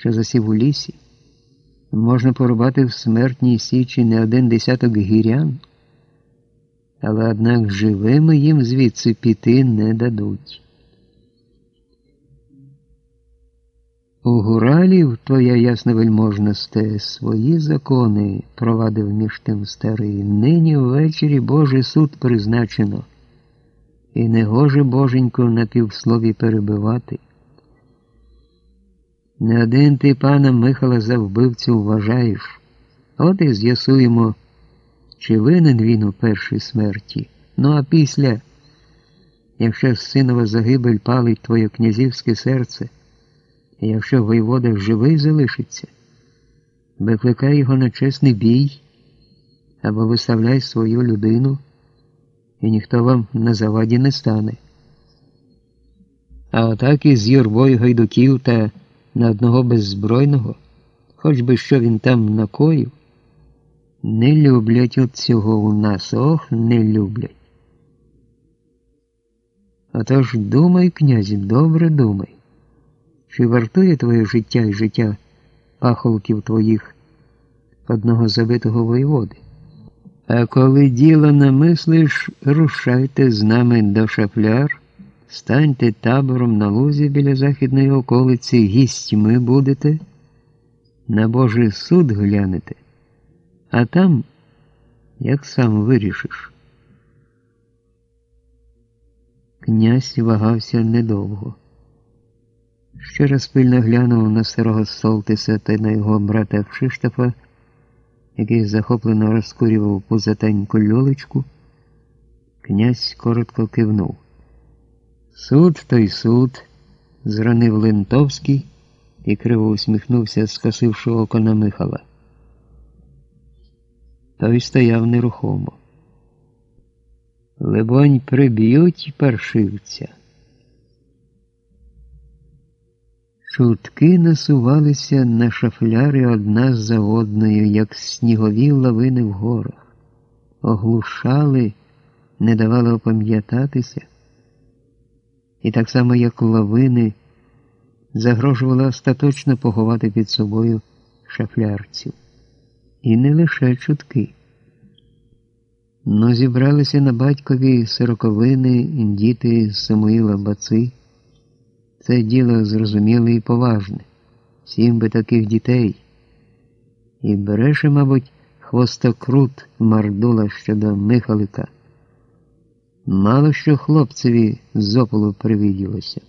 що засів у лісі, можна порубати в смертній січі не один десяток гірян, але однак живими їм звідси піти не дадуть. У гуралів твоя ясна вельможносте, свої закони провадив між тим старий. Нині ввечері Божий суд призначено, і не гоже боженько на півслові перебивати. Не один ти пана Михала за вбивцю вважаєш, от і з'ясуємо, чи винен він у першій смерті. Ну а після, якщо синова загибель палить твоє князівське серце, і якщо воєвода живий залишиться, викликай його на чесний бій або виставляй свою людину, і ніхто вам на заваді не стане. А отак і з юрбою гайдуків та на одного беззбройного, хоч би що він там накоїв, не люблять от цього у нас, ох, не люблять. Отож думай, князі, добре думай. Чи вартує твоє життя і життя пахолків твоїх одного забитого воєводи? А коли діло намислиш, рушайте з нами до шафляр, станьте табором на лузі біля західної околиці, гістьми будете, на Божий суд глянете, а там, як сам вирішиш. Князь вагався недовго. Ще раз пильно глянув на старого Солтиса та на його брата Кшиштофа, який захоплено розкурював позатеньку льолечку. Князь коротко кивнув. Суд той суд, зранив Лентовський і криво усміхнувся, скосивши око на Михала. Той стояв нерухомо. Либонь, приб'ють паршивця. Чутки насувалися на шафляри одна за одною, як снігові лавини в горах, оглушали, не давали опам'ятатися, і так само, як лавини, загрожували остаточно поховати під собою шафлярців. І не лише чутки. Но зібралися на батькові сороковини діти Самуїла Баци. Це діло зрозуміле і поважне. Всім би таких дітей. І береше, мабуть, хвостокрут мардула щодо Михалика. Мало що хлопцеві з ополу привіділося.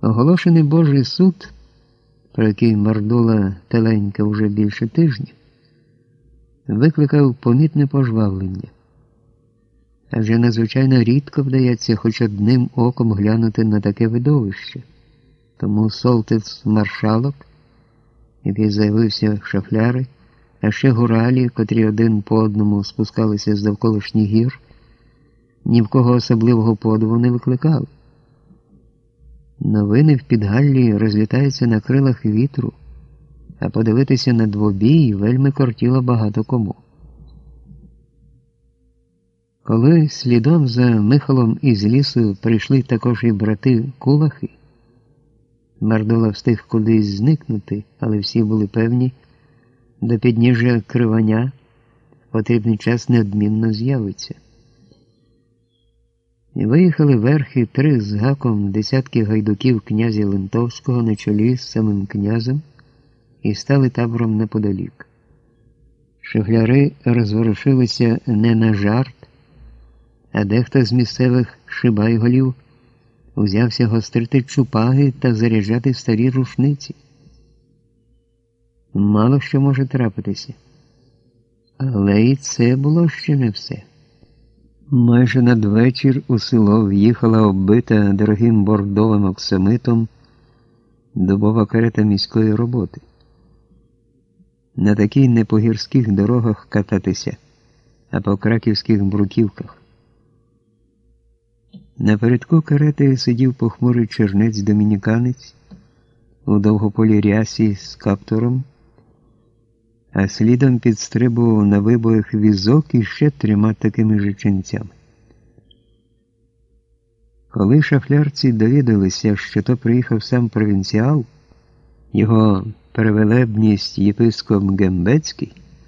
Оголошений Божий суд, про який мардула теленька вже більше тижня, викликав помітне пожвавлення адже надзвичайно рідко вдається хоч одним оком глянути на таке видовище. Тому солтиц маршалок, який заявився шафляри, а ще гуралі, котрі один по одному спускалися з довколишніх гір, ні в кого особливого подиву не викликали. Новини в підгаллі розлітаються на крилах вітру, а подивитися на двобій вельми кортіло багато кому. Коли слідом за Михалом із лісу прийшли також і брати Кулахи, Мардула встиг кудись зникнути, але всі були певні, до підніжжя кривання потрібний час неодмінно з'явиться. Виїхали верхи три з гаком десятки гайдуків князя Лентовського на чолі з самим князем і стали табором неподалік. Шегляри розворушилися не на жарт а дехто з місцевих шибайголів узявся гострити чупаги та заряджати старі рушниці. Мало що може трапитися. Але і це було ще не все. Майже надвечір у село в'їхала оббита дорогим бордовим оксамитом дубова карета міської роботи. На такій не по гірських дорогах кататися, а по краківських бруківках. Напередку карети сидів похмурий чернець домініканець у довгополі рясі з каптуром, а слідом підстрибував на вибоях візок іще трьома такими же ченцями. Коли шафлярці довідалися, що то приїхав сам провінціал, Його перевелебність єпископ Гембецький